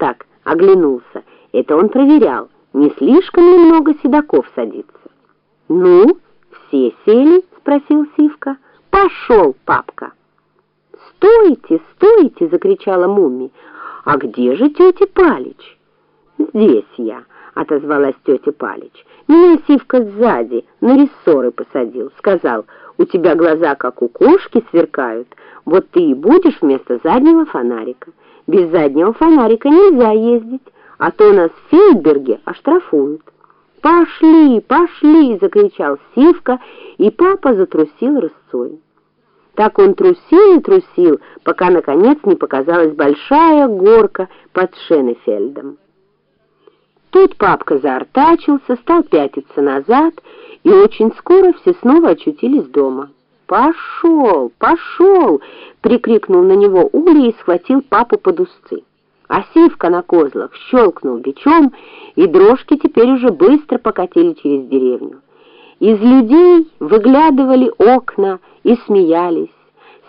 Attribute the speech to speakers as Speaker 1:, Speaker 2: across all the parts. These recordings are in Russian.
Speaker 1: так оглянулся. Это он проверял, не слишком ли много седаков садится. «Ну, все сели?» — спросил Сивка. «Пошел, папка!» «Стойте, стойте!» — закричала Мумми. «А где же тетя Палич?» «Здесь я», — отозвалась тетя Палич. «Меня Сивка сзади на рессоры посадил. Сказал, у тебя глаза, как у кошки, сверкают. Вот ты и будешь вместо заднего фонарика. Без заднего фонарика нельзя ездить, а то нас в Фейдберге оштрафуют». «Пошли, пошли!» — закричал Сивка, и папа затрусил рысцой. Так он трусил и трусил, пока, наконец, не показалась большая горка под Шенефельдом. Тут папка заортачился, стал пятиться назад, и очень скоро все снова очутились дома. «Пошел, пошел!» — прикрикнул на него Ули и схватил папу под усцы. А Сивка на козлах щелкнул бичом, и дрожки теперь уже быстро покатили через деревню. Из людей выглядывали окна и смеялись.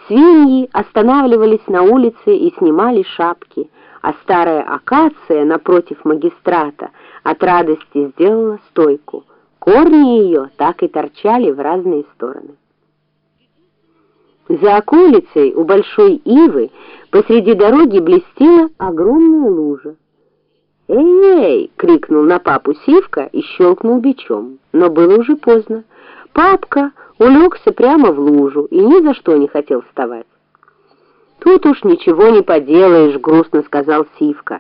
Speaker 1: Свиньи останавливались на улице и снимали шапки, а старая акация напротив магистрата от радости сделала стойку. Корни ее так и торчали в разные стороны. За околицей у большой ивы посреди дороги блестела огромная лужа. «Эй!» — крикнул на папу Сивка и щелкнул бичом. Но было уже поздно. Папка улегся прямо в лужу и ни за что не хотел вставать. «Тут уж ничего не поделаешь», — грустно сказал Сивка.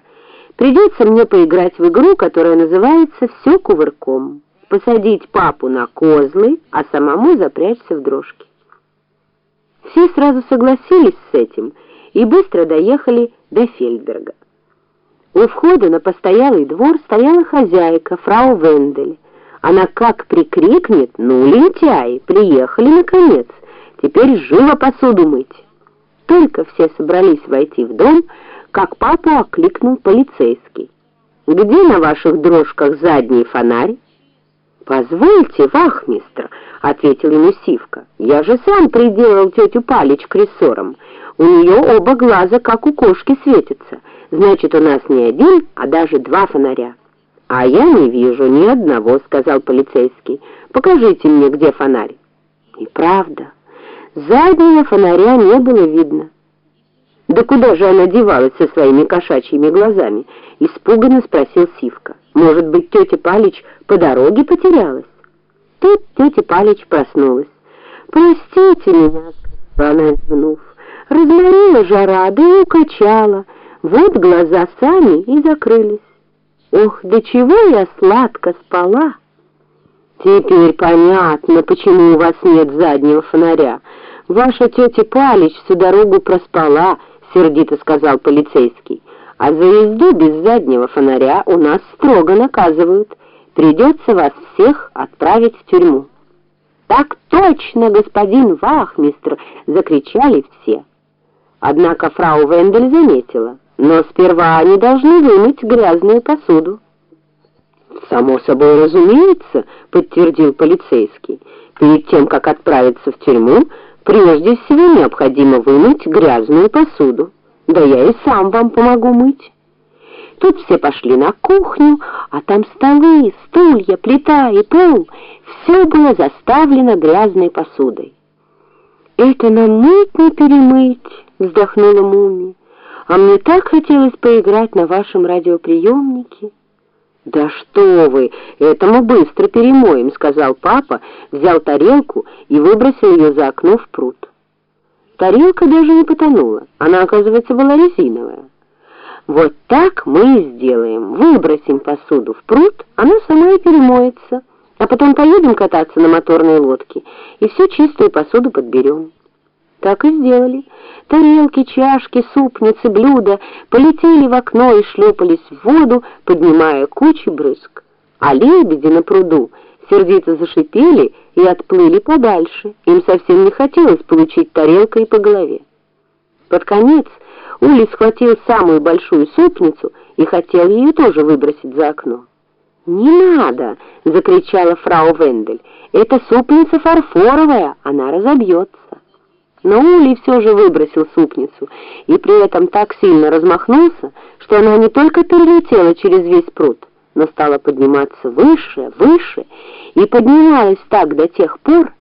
Speaker 1: «Придется мне поиграть в игру, которая называется «Все кувырком». Посадить папу на козлы, а самому запрячься в дрожки». Все сразу согласились с этим и быстро доехали до Фельдберга. У входа на постоялый двор стояла хозяйка, фрау Вендель. Она как прикрикнет, ну, лентяи, приехали наконец, теперь живо посуду мыть. Только все собрались войти в дом, как папу окликнул полицейский. «Где на ваших дрожках задний фонарь?» «Позвольте, вахмистр», — ответил ему Сивка, — «я же сам приделал тетю Палич к рессорам. У нее оба глаза, как у кошки, светятся. Значит, у нас не один, а даже два фонаря». «А я не вижу ни одного», — сказал полицейский. «Покажите мне, где фонарь». И правда, заднего фонаря не было видно. «Да куда же она девалась со своими кошачьими глазами?» — испуганно спросил Сивка. «Может быть, тетя Палич по дороге потерялась?» Тут тетя Палич проснулась. «Простите меня», — она зевнув, — разморила жара, да и укачала. Вот глаза сами и закрылись. Ох, до чего я сладко спала! Теперь понятно, почему у вас нет заднего фонаря. Ваша тетя Палич всю дорогу проспала, сердито сказал полицейский. А за езду без заднего фонаря у нас строго наказывают. Придется вас всех отправить в тюрьму. Так точно, господин Вахмистр, закричали все. Однако фрау Вендель заметила. Но сперва они должны вымыть грязную посуду. «Само собой разумеется», — подтвердил полицейский. «Перед тем, как отправиться в тюрьму, прежде всего необходимо вымыть грязную посуду. Да я и сам вам помогу мыть». Тут все пошли на кухню, а там столы, стулья, плита и пол. Все было заставлено грязной посудой. «Это нам мыть не перемыть», — вздохнула мумия. А мне так хотелось поиграть на вашем радиоприемнике. «Да что вы, это мы быстро перемоем», — сказал папа, взял тарелку и выбросил ее за окно в пруд. Тарелка даже не потонула, она, оказывается, была резиновая. «Вот так мы и сделаем. Выбросим посуду в пруд, она сама и перемоется, а потом поедем кататься на моторной лодке и всю чистую посуду подберем». Так и сделали. Тарелки, чашки, супницы, блюда полетели в окно и шлепались в воду, поднимая кучи брызг. А лебеди на пруду сердито зашипели и отплыли подальше. Им совсем не хотелось получить тарелкой по голове. Под конец Ули схватил самую большую супницу и хотел ее тоже выбросить за окно. «Не надо!» — закричала фрау Вендель. «Эта супница фарфоровая, она разобьется». Но Улей все же выбросил супницу и при этом так сильно размахнулся, что она не только перелетела через весь пруд, но стала подниматься выше, выше и поднималась так до тех пор,